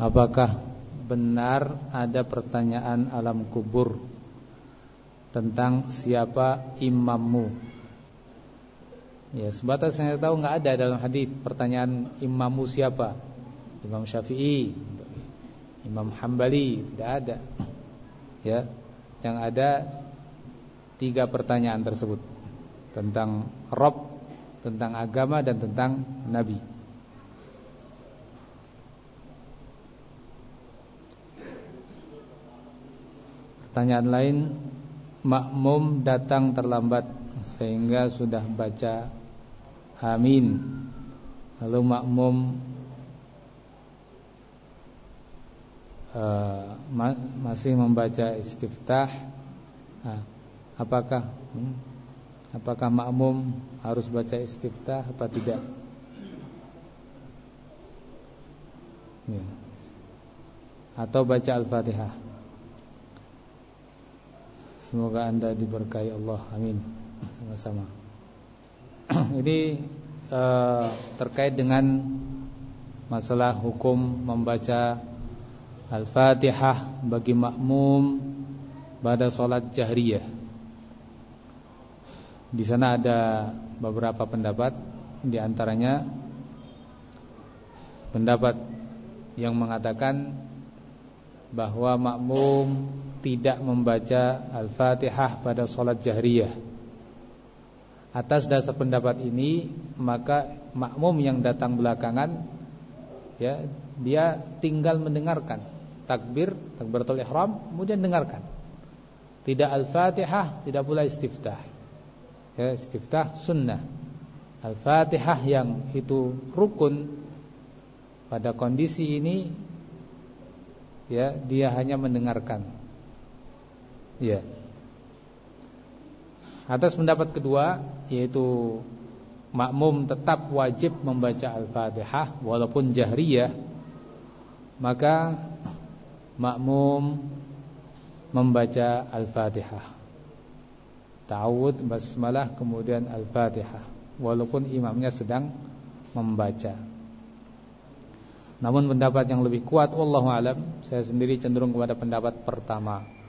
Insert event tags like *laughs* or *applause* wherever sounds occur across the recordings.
Apakah benar ada pertanyaan alam kubur tentang siapa imammu? Ya, sebatas saya tahu nggak ada dalam hadis pertanyaan imammu siapa? Imam Syafi'i, Imam Hambali, tidak ada. Ya, yang ada tiga pertanyaan tersebut tentang Rob, tentang agama dan tentang Nabi. Pertanyaan lain, makmum datang terlambat sehingga sudah baca amin. Lalu makmum uh, ma masih membaca istiftah. Nah, apakah hmm, apakah makmum harus baca istiftah apa tidak? Ya. Atau baca Al-Fatihah. Semoga anda diberkahi Allah. Amin. Sama-sama. *clears throat* Ini uh, terkait dengan Masalah hukum membaca Al-Fatihah Bagi makmum Pada sholat jahriyah. Di sana ada beberapa pendapat. Di antaranya Pendapat yang mengatakan Bahwa makmum tidak membaca Al-Fatihah pada sholat jahriyah. Atas dasar pendapat ini Maka makmum yang datang belakangan ya Dia tinggal mendengarkan Takbir, takbiratul ihram Kemudian dengarkan. Tidak Al-Fatihah, tidak pula istiftah. Ya, Istiftah sunnah. Al-Fatihah yang itu rukun Pada kondisi ini ya Dia hanya mendengarkan Ya. Atas pendapat kedua yaitu makmum tetap wajib membaca Al-Fatihah walaupun jahriyah maka makmum membaca Al-Fatihah. Ta'awud basmalah kemudian Al-Fatihah walaupun imamnya sedang membaca. Namun pendapat yang lebih kuat wallahu alam saya sendiri cenderung kepada pendapat pertama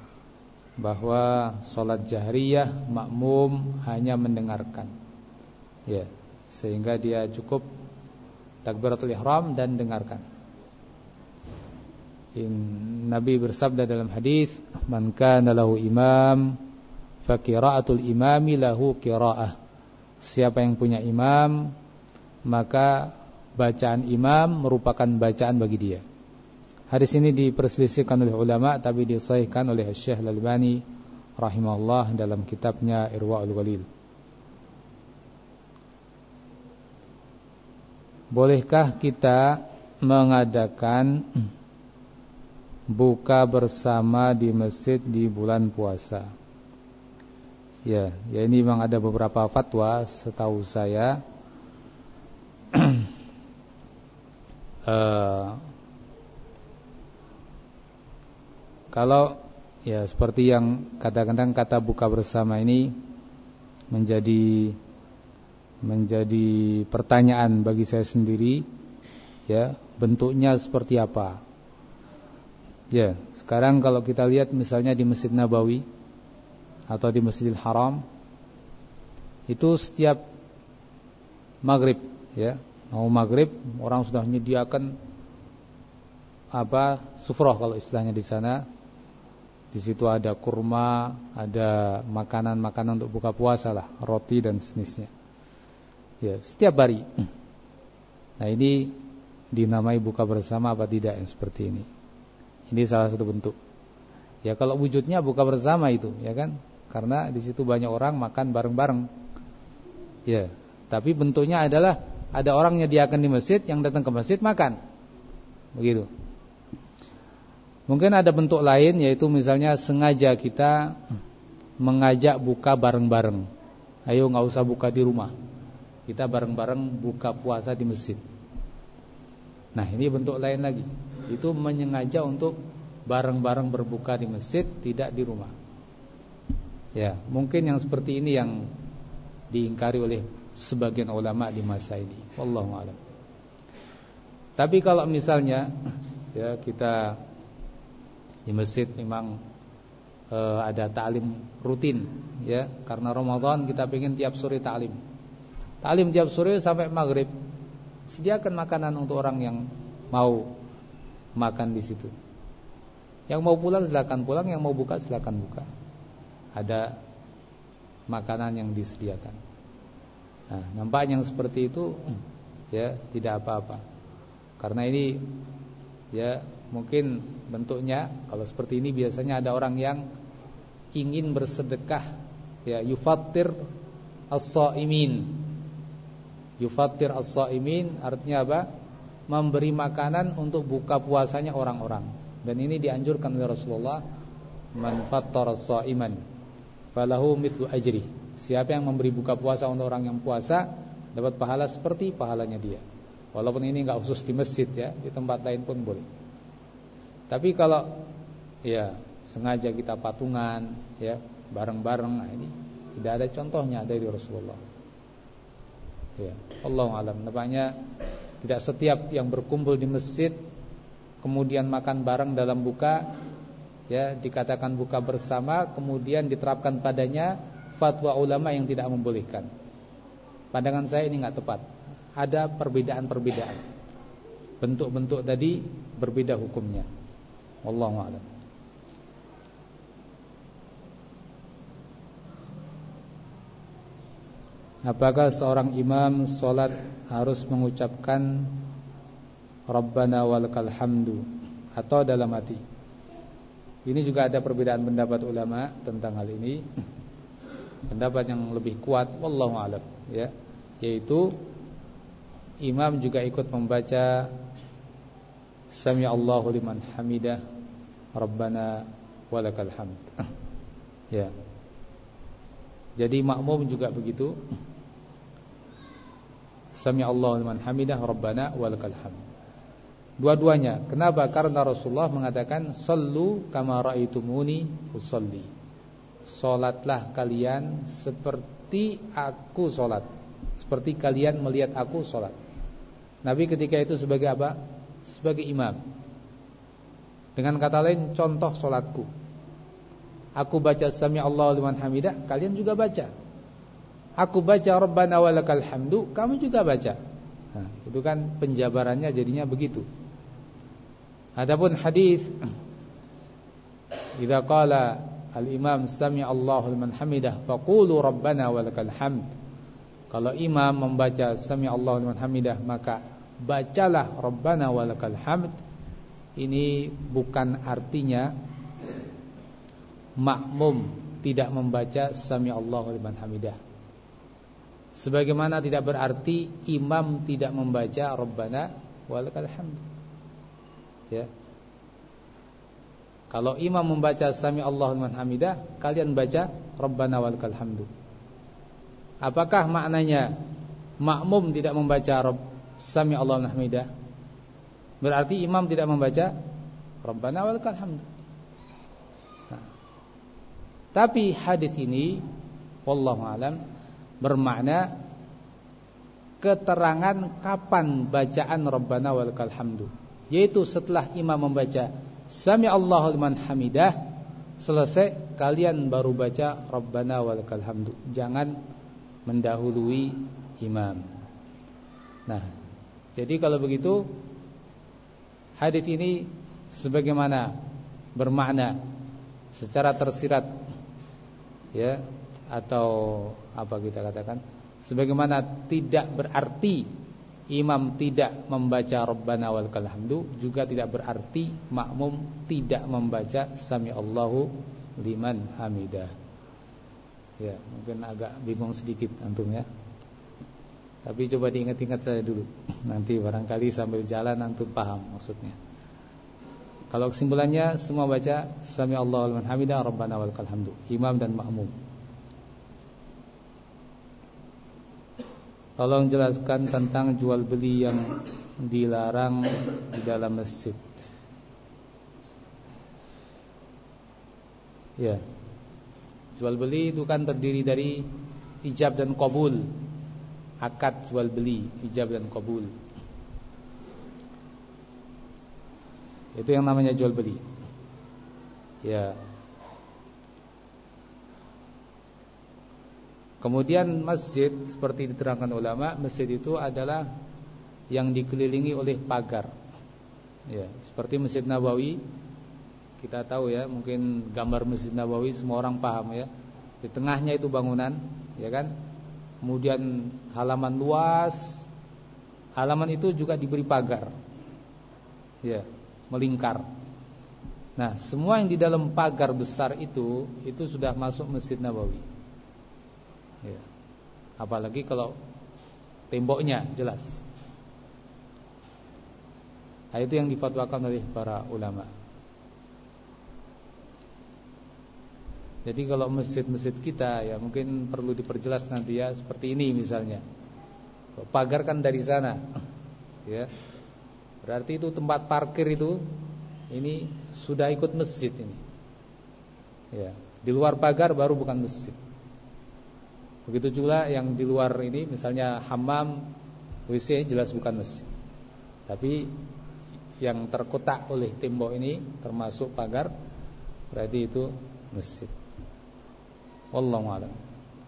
bahwa sholat jahriyah makmum hanya mendengarkan. Ya sehingga dia cukup takbiratul ihram dan dengarkan. In, Nabi bersabda dalam hadis man kana lahu imam fa qiraatul imami lahu qiraah. Siapa yang punya imam maka bacaan imam merupakan bacaan bagi dia Hadis ini diperselisihkan oleh ulama tapi disahihkan oleh Syekh Al-Albani rahimahullah dalam kitabnya Irwaul Ghalil. Bolehkah kita mengadakan buka bersama di masjid di bulan puasa? Ya, ya ini memang ada beberapa fatwa setahu saya. uh, *clears throat* Kalau ya seperti yang kadang-kadang kata buka bersama ini menjadi menjadi pertanyaan bagi saya sendiri ya bentuknya seperti apa? Ya sekarang kalau kita lihat misalnya di Masjid Nabawi atau di Masjidil Haram itu setiap maghrib ya mau maghrib orang sudah menyediakan apa sufroh kalau istilahnya di sana di situ ada kurma, ada makanan-makanan untuk buka puasa lah, roti dan sejenisnya. Ya, setiap hari. Nah, ini dinamai buka bersama apa tidak yang seperti ini. Ini salah satu bentuk. Ya kalau wujudnya buka bersama itu, ya kan? Karena di situ banyak orang makan bareng-bareng. Ya, tapi bentuknya adalah ada orang nyediakan di masjid, yang datang ke masjid makan. Begitu. Mungkin ada bentuk lain yaitu misalnya sengaja kita mengajak buka bareng-bareng. Ayo nggak usah buka di rumah. Kita bareng-bareng buka puasa di masjid. Nah, ini bentuk lain lagi. Itu menyengaja untuk bareng-bareng berbuka di masjid, tidak di rumah. Ya, mungkin yang seperti ini yang diingkari oleh sebagian ulama di masa ini. Wallahu a'lam. Tapi kalau misalnya ya kita di masjid memang uh, ada ta'lim rutin ya. Karena Ramadan kita ingin tiap sore ta'lim. Ta'lim tiap sore sampai maghrib. Sediakan makanan untuk orang yang mau makan di situ. Yang mau pulang silakan pulang yang mau buka silakan buka. Ada makanan yang disediakan. Nah nampaknya yang seperti itu ya tidak apa-apa. Karena ini ya mungkin bentuknya kalau seperti ini biasanya ada orang yang ingin bersedekah. Ya yufattir as-saimin. Yufattir as-saimin artinya apa? Memberi makanan untuk buka puasanya orang-orang. Dan ini dianjurkan oleh Rasulullah man fattara as-saiman falahu mithlu ajri. Siapa yang memberi buka puasa untuk orang yang puasa dapat pahala seperti pahalanya dia walaupun ini enggak khusus di masjid ya di tempat lain pun boleh tapi kalau ya sengaja kita patungan ya bareng-bareng nah ini tidak ada contohnya dari Rasulullah. Ya, Allah alam. Nampaknya tidak setiap yang berkumpul di masjid kemudian makan bareng dalam buka ya dikatakan buka bersama kemudian diterapkan padanya fatwa ulama yang tidak membolehkan. Pandangan saya ini nggak tepat. Ada perbedaan-perbedaan. Bentuk-bentuk tadi berbeda hukumnya. Wallahu a'lam. Apakah seorang imam solat harus mengucapkan Rabbana walakal hamdu atau dalam hati? Ini juga ada perbedaan pendapat ulama tentang hal ini. Pendapat yang lebih kuat wallahu a'lam ya, yaitu imam juga ikut membaca Sami Allahu liman hamidah Rabbana walakal hamd. *laughs* ya. Jadi makmum juga begitu. Sami Allahu liman hamidah Rabbana walakal hamd. Dua-duanya. Kenapa? Karena Rasulullah mengatakan sallu kama raaitumuni usolli. Salatlah kalian seperti aku salat. Seperti kalian melihat aku salat. Nabi ketika itu sebagai apa? sebagai imam. Dengan kata lain contoh solatku. Aku baca sami Allah liman hamidah, kalian juga baca. Aku baca Rabbana walakal hamdu, kamu juga baca. Nah, itu kan penjabarannya jadinya begitu. Adapun hadis Idza qala al-imam sami Allahu liman hamidah faqulu rabbana walakal hamd. Kalau imam membaca sami Allahu liman hamidah maka bacalah Rabbana walakal hamd. Ini bukan artinya makmum tidak membaca sami Allahu liman hamidah. Sebagaimana tidak berarti imam tidak membaca Rabbana walakal hamd. Ya. Kalau imam membaca sami Allahu liman hamidah kalian baca Rabbana walakal apakah maknanya makmum tidak membaca Rabb Sami Allah hamidah. Berarti imam tidak membaca Rabbana walakal hamd. Nah. Tapi hadis ini wallahu alam bermakna keterangan kapan bacaan Rabbana walakal hamdu yaitu setelah imam membaca Sami Allahu liman hamidah selesai kalian baru baca Rabbana walakal hamdu jangan mendahului imam nah jadi kalau begitu hadis ini sebagaimana bermakna secara tersirat ya atau apa kita katakan sebagaimana tidak berarti imam tidak membaca rabbana walakal hamdu juga tidak berarti makmum tidak membaca sami Allahu liman hamidah ya mungkin agak bingung sedikit antum ya tapi coba diingat-ingat saja dulu. Nanti barangkali sambil jalan nanti paham maksudnya. Kalau kesimpulannya semua baca Sami Allahu liman hamidah Rabbana walakal hamdu. Imam dan makmum. Tolong jelaskan tentang jual beli yang dilarang di dalam masjid. Ya. Jual beli itu kan terdiri dari ijab dan kabul akad jual beli ijab dan kabul Itu yang namanya jual beli. Ya. Kemudian masjid seperti diterangkan ulama, masjid itu adalah yang dikelilingi oleh pagar. Ya, seperti Masjid Nabawi kita tahu ya, mungkin gambar Masjid Nabawi semua orang paham ya. Di tengahnya itu bangunan, ya kan? Kemudian halaman luas. Halaman itu juga diberi pagar. Ya, melingkar. Nah, semua yang di dalam pagar besar itu itu sudah masuk Masjid Nabawi. Ya. Apalagi kalau temboknya jelas. Nah, itu yang difatwakan oleh para ulama. Jadi kalau masjid-masjid kita ya mungkin perlu diperjelas nanti ya seperti ini misalnya. Pagar kan dari sana. Ya. Berarti itu tempat parkir itu ini sudah ikut masjid ini. Ya, di luar pagar baru bukan masjid. Begitu juga yang di luar ini misalnya hammam, WC jelas bukan masjid. Tapi yang terkotak oleh tembok ini termasuk pagar berarti itu masjid. Wallahu a'lam.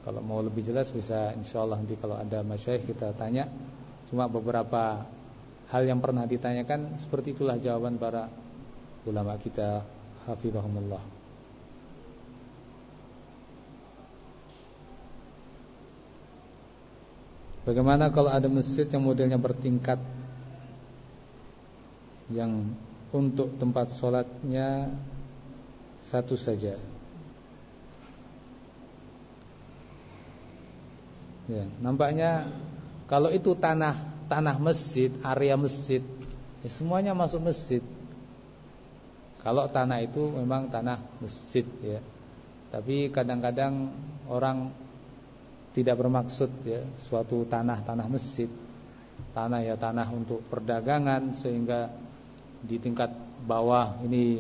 Kalau mau lebih jelas bisa insyaallah nanti kalau ada masyayikh kita tanya. Cuma beberapa hal yang pernah ditanyakan seperti itulah jawaban para ulama kita hafizahumullah. Bagaimana kalau ada masjid yang modelnya bertingkat yang untuk tempat sholatnya satu saja Ya, nampaknya kalau itu tanah tanah masjid, area masjid, ya semuanya masuk masjid. Kalau tanah itu memang tanah masjid ya. Tapi kadang-kadang orang tidak bermaksud ya suatu tanah tanah masjid. Tanah ya tanah untuk perdagangan sehingga di tingkat bawah ini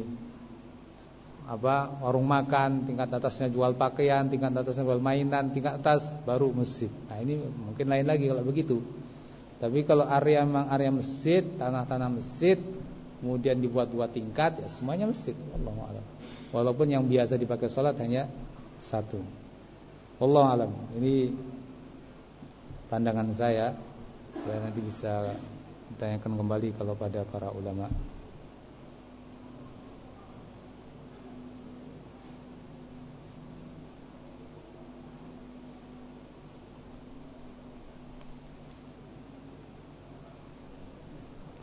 apa warung makan, tingkat atasnya jual pakaian, tingkat atasnya jual mainan, tingkat atas baru masjid. Nah, ini mungkin lain lagi kalau begitu. Tapi kalau area memang area masjid, tanah-tanah masjid, kemudian dibuat dua tingkat, ya semuanya masjid. Allah alam. Walaupun yang biasa dipakai sholat hanya satu. Allah alam. Ini pandangan saya. Ya nanti bisa ditanyakan kembali kalau pada para ulama.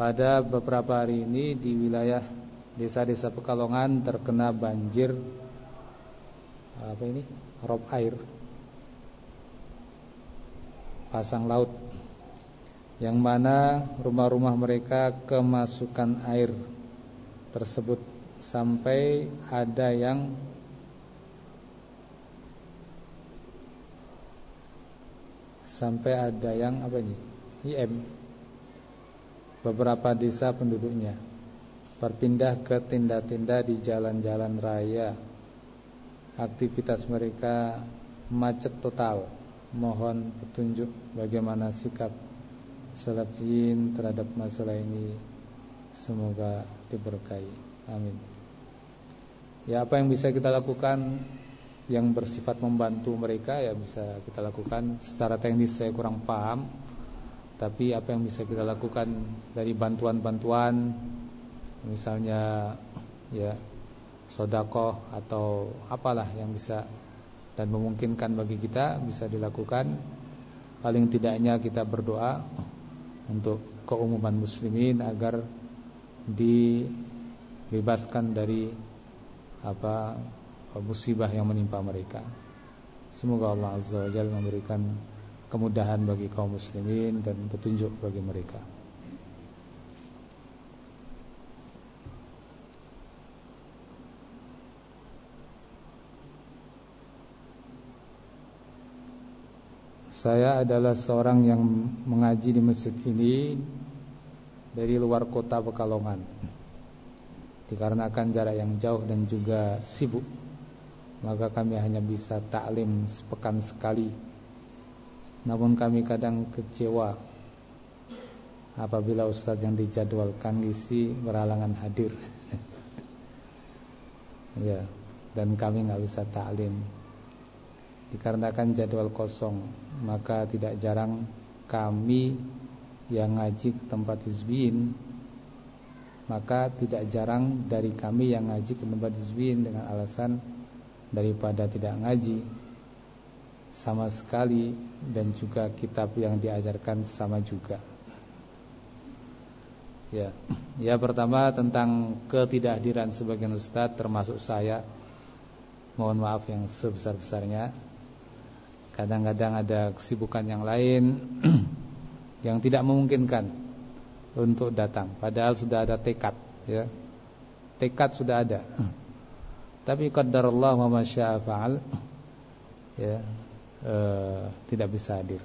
Pada beberapa hari ini di wilayah desa-desa Pekalongan terkena banjir apa ini? rob air pasang laut yang mana rumah-rumah mereka kemasukan air tersebut sampai ada yang sampai ada yang apa ini? IM beberapa desa penduduknya berpindah ke tinda-tinda di jalan-jalan raya. Aktivitas mereka macet total. Mohon petunjuk bagaimana sikap salafiyin terhadap masalah ini. Semoga diberkahi. Amin. Ya apa yang bisa kita lakukan yang bersifat membantu mereka ya bisa kita lakukan secara teknis saya kurang paham tapi apa yang bisa kita lakukan dari bantuan-bantuan misalnya ya sodako atau apalah yang bisa dan memungkinkan bagi kita bisa dilakukan. Paling tidaknya kita berdoa untuk keumuman muslimin agar dibebaskan dari apa musibah yang menimpa mereka. Semoga Allah azza wajalla memberikan kemudahan bagi kaum muslimin dan petunjuk bagi mereka. Saya adalah seorang yang mengaji di masjid ini dari luar kota Pekalongan. Dikarenakan jarak yang jauh dan juga sibuk, maka kami hanya bisa taklim sepekan sekali namun kami kadang kecewa apabila ustadz yang dijadwalkan ngisi berhalangan hadir. *laughs* ya, dan kami nggak bisa taklim. Dikarenakan jadwal kosong, maka tidak jarang kami yang ngaji ke tempat hizbin maka tidak jarang dari kami yang ngaji ke tempat hizbin dengan alasan daripada tidak ngaji sama sekali dan juga kitab yang diajarkan sama juga. Ya, ya pertama tentang ketidakhadiran sebagian ustadz termasuk saya. Mohon maaf yang sebesar-besarnya. Kadang-kadang ada kesibukan yang lain *clears throat* yang tidak memungkinkan untuk datang. Padahal sudah ada tekad, ya. Tekad sudah ada. *clears throat* Tapi qadarullah wa masya'a fa'al ya e, tidak bisa hadir.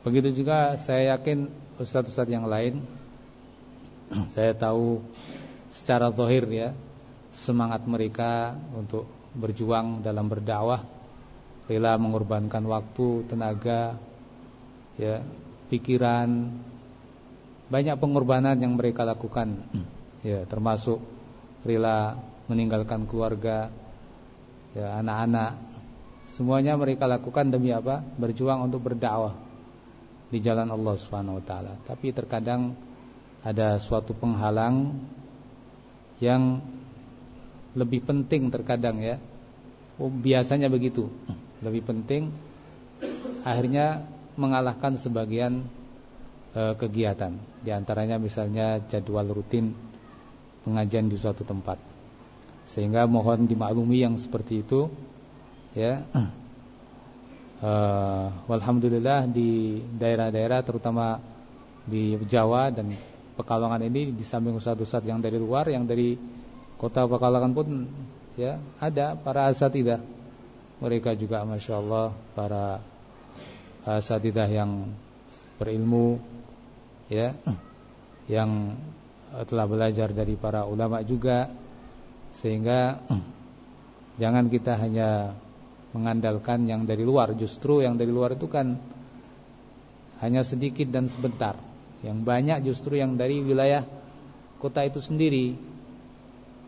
Begitu juga saya yakin ustaz-ustaz yang lain *clears throat* saya tahu secara zahir ya semangat mereka untuk berjuang dalam berdakwah rela mengorbankan waktu, tenaga, ya, pikiran, banyak pengorbanan yang mereka lakukan, *clears throat* ya, termasuk rela meninggalkan keluarga, ya, anak-anak, semuanya mereka lakukan demi apa? Berjuang untuk berdakwah di jalan Allah Subhanahu Wa Taala. Tapi terkadang ada suatu penghalang yang lebih penting terkadang ya. Oh, biasanya begitu. Lebih penting akhirnya mengalahkan sebagian e, kegiatan. Di antaranya misalnya jadwal rutin pengajian di suatu tempat. Sehingga mohon dimaklumi yang seperti itu ya. E, *clears throat* walhamdulillah di daerah-daerah terutama di Jawa dan Pekalongan ini di samping ustadz-ustadz yang dari luar, yang dari kota Pekalongan pun ya ada para asatidah. Mereka juga masya Allah para asatidah yang berilmu ya *clears throat* yang telah belajar dari para ulama juga sehingga *clears throat* jangan kita hanya mengandalkan yang dari luar. Justru yang dari luar itu kan hanya sedikit dan sebentar. Yang banyak justru yang dari wilayah kota itu sendiri.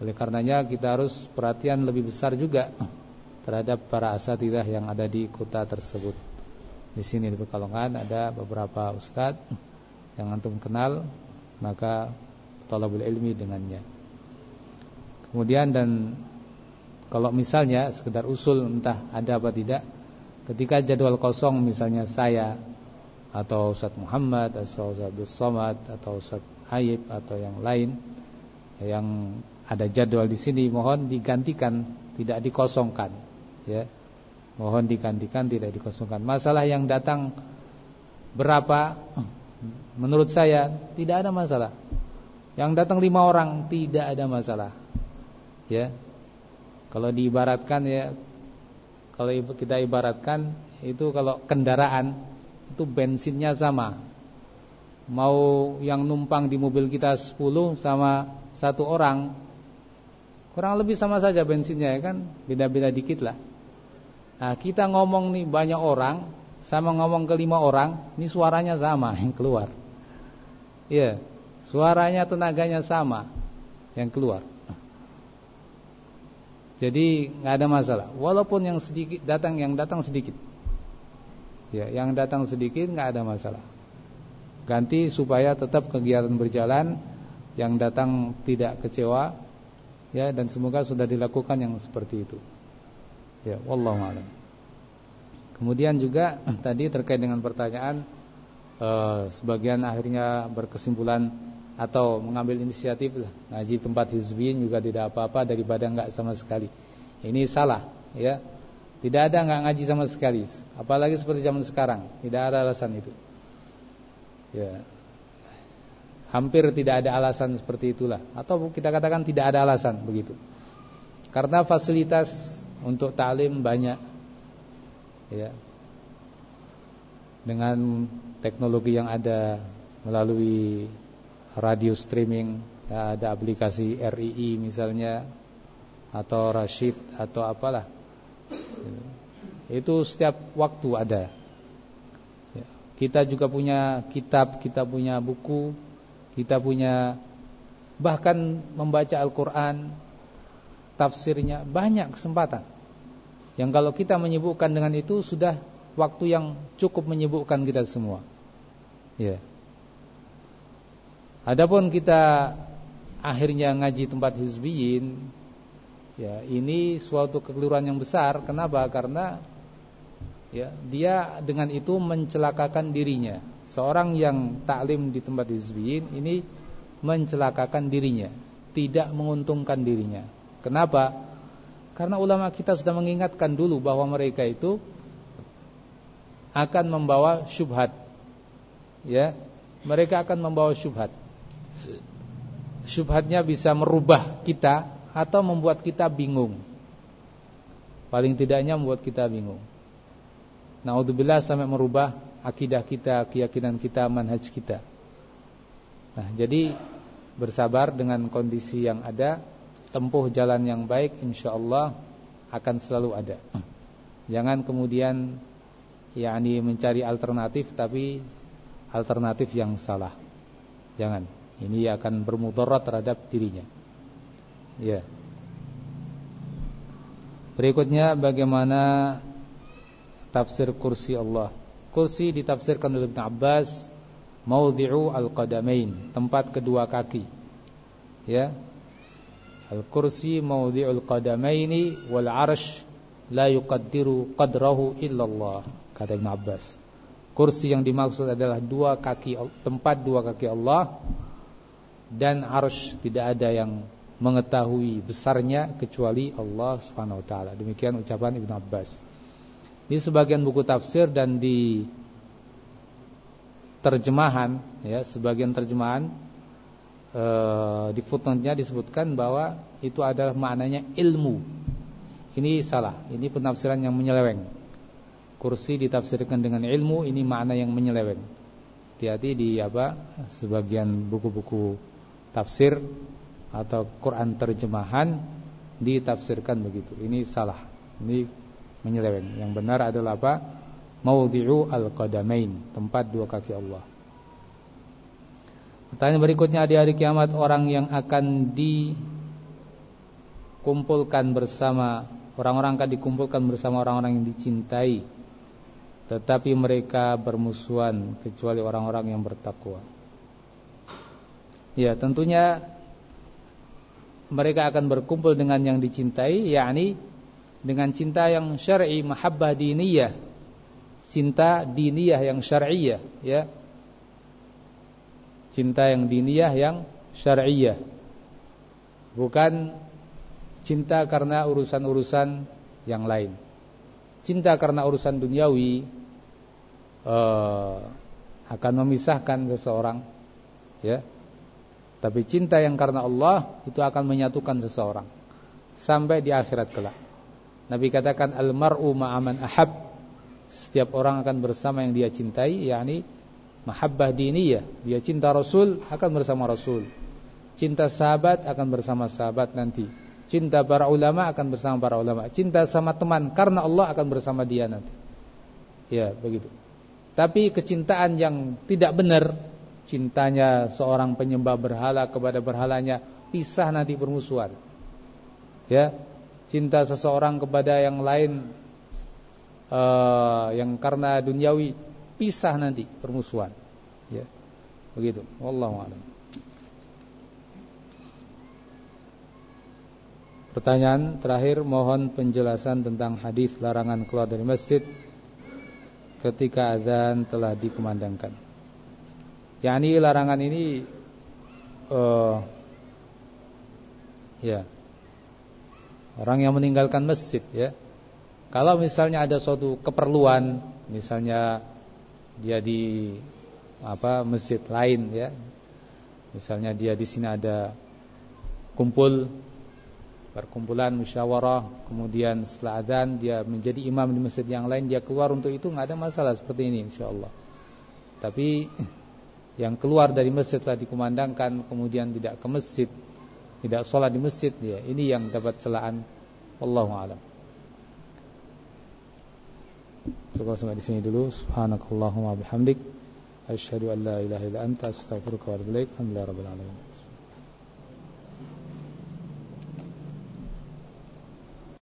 Oleh karenanya kita harus perhatian lebih besar juga terhadap para asatidah yang ada di kota tersebut. Di sini di Pekalongan ada beberapa ustadz yang antum kenal, maka talabul ilmi dengannya. Kemudian dan kalau misalnya sekedar usul entah ada apa tidak, ketika jadwal kosong misalnya saya atau Ustaz Muhammad atau Ustaz Somad atau Ustaz Hayib atau yang lain yang ada jadwal di sini mohon digantikan tidak dikosongkan ya Mohon digantikan tidak dikosongkan. Masalah yang datang berapa? Menurut saya tidak ada masalah. Yang datang lima orang tidak ada masalah. Ya. Kalau diibaratkan ya kalau kita ibaratkan itu kalau kendaraan itu bensinnya sama. Mau yang numpang di mobil kita 10 sama satu orang kurang lebih sama saja bensinnya ya kan, beda-beda dikit lah. Nah, kita ngomong nih banyak orang sama ngomong ke lima orang, ini suaranya sama *laughs* yang keluar. Iya, suaranya tenaganya sama yang keluar. Jadi nggak ada masalah. Walaupun yang sedikit datang yang datang sedikit. Ya, yang datang sedikit nggak ada masalah. Ganti supaya tetap kegiatan berjalan, yang datang tidak kecewa, ya dan semoga sudah dilakukan yang seperti itu. Ya, wallahu a'lam. Kemudian juga *clears throat* tadi terkait dengan pertanyaan eh, sebagian akhirnya berkesimpulan atau mengambil inisiatif lah ngaji tempat hizbin juga tidak apa-apa daripada enggak sama sekali. Ini salah, ya. Tidak ada enggak ngaji sama sekali. Apalagi seperti zaman sekarang, tidak ada alasan itu. Ya. Hampir tidak ada alasan seperti itulah atau kita katakan tidak ada alasan begitu. Karena fasilitas untuk taklim banyak ya dengan teknologi yang ada melalui radio streaming ya, ada aplikasi RII misalnya atau Rashid atau apalah itu setiap waktu ada ya. Kita juga punya kitab, kita punya buku, kita punya bahkan membaca Al-Qur'an, tafsirnya banyak kesempatan. Yang kalau kita menyibukkan dengan itu sudah waktu yang cukup menyibukkan kita semua. Ya. Adapun kita akhirnya ngaji tempat hizbiyin, ya ini suatu kekeliruan yang besar. Kenapa? Karena ya dia dengan itu mencelakakan dirinya. Seorang yang taklim di tempat hizbiyin ini mencelakakan dirinya, tidak menguntungkan dirinya. Kenapa? Karena ulama kita sudah mengingatkan dulu bahwa mereka itu akan membawa syubhat. Ya, mereka akan membawa syubhat. Syubhatnya bisa merubah kita atau membuat kita bingung. Paling tidaknya membuat kita bingung. Naudzubillah sampai merubah akidah kita, keyakinan kita, manhaj kita. Nah, jadi bersabar dengan kondisi yang ada, tempuh jalan yang baik insyaallah akan selalu ada. Jangan kemudian yakni mencari alternatif tapi alternatif yang salah. Jangan. Ini akan bermudarat terhadap dirinya. Ya. Berikutnya bagaimana tafsir kursi Allah. Kursi ditafsirkan oleh Ibn Abbas maudhi'u al-qadamain, tempat kedua kaki. Ya. Al-kursi maudhi'ul qadamaini wal 'arsy la yuqaddiru qadrahu illallah kata Ibn Abbas. Kursi yang dimaksud adalah dua kaki tempat dua kaki Allah dan arsh tidak ada yang mengetahui besarnya kecuali Allah Subhanahu wa taala. Demikian ucapan Ibn Abbas. Di sebagian buku tafsir dan di terjemahan ya, sebagian terjemahan e, di footnote-nya disebutkan bahwa itu adalah maknanya ilmu. Ini salah. Ini penafsiran yang menyeleweng. Kursi ditafsirkan dengan ilmu ini makna yang menyeleweng. Hati-hati di apa? Sebagian buku-buku tafsir atau Quran terjemahan ditafsirkan begitu. Ini salah. Ini menyeleweng. Yang benar adalah apa? Maudhi'u al-qadamain, tempat dua kaki Allah. Pertanyaan berikutnya di hari kiamat orang yang akan dikumpulkan bersama orang-orang akan dikumpulkan bersama orang-orang yang dicintai tetapi mereka bermusuhan kecuali orang-orang yang bertakwa. Ya, tentunya mereka akan berkumpul dengan yang dicintai yakni dengan cinta yang syar'i, mahabbah diniyah. Cinta diniyah yang syar'iyah, ya. Cinta yang diniyah yang syar'iyah. Bukan cinta karena urusan-urusan yang lain. Cinta karena urusan duniawi uh, akan memisahkan seseorang, ya. Tapi cinta yang karena Allah itu akan menyatukan seseorang sampai di akhirat kelak. Nabi katakan al-mar'u ma'aman ahab. Setiap orang akan bersama yang dia cintai, yakni mahabbah diniyah. Dia cinta Rasul akan bersama Rasul. Cinta sahabat akan bersama sahabat nanti. Cinta para ulama akan bersama para ulama. Cinta sama teman karena Allah akan bersama dia nanti. Ya, begitu. Tapi kecintaan yang tidak benar, cintanya seorang penyembah berhala kepada berhalanya, pisah nanti permusuhan. Ya, cinta seseorang kepada yang lain uh, yang karena duniawi pisah nanti permusuhan ya begitu wallahu a'lam Pertanyaan terakhir mohon penjelasan tentang hadis larangan keluar dari masjid ketika azan telah dikumandangkan. Yani larangan ini uh, ya Orang yang meninggalkan masjid ya. Kalau misalnya ada suatu keperluan, misalnya dia di apa masjid lain ya. Misalnya dia di sini ada kumpul perkumpulan musyawarah, kemudian setelah adzan dia menjadi imam di masjid yang lain, dia keluar untuk itu nggak ada masalah seperti ini insyaallah. Tapi yang keluar dari masjid telah dikumandangkan kemudian tidak ke masjid tidak sholat di masjid ya ini yang dapat celaan Allahu alam Cukup sampai di sini dulu. Subhanakallahumma bihamdik. Asyhadu an la ilaha illa anta astaghfiruka wa atubu ilaik. Alhamdulillah rabbil alamin.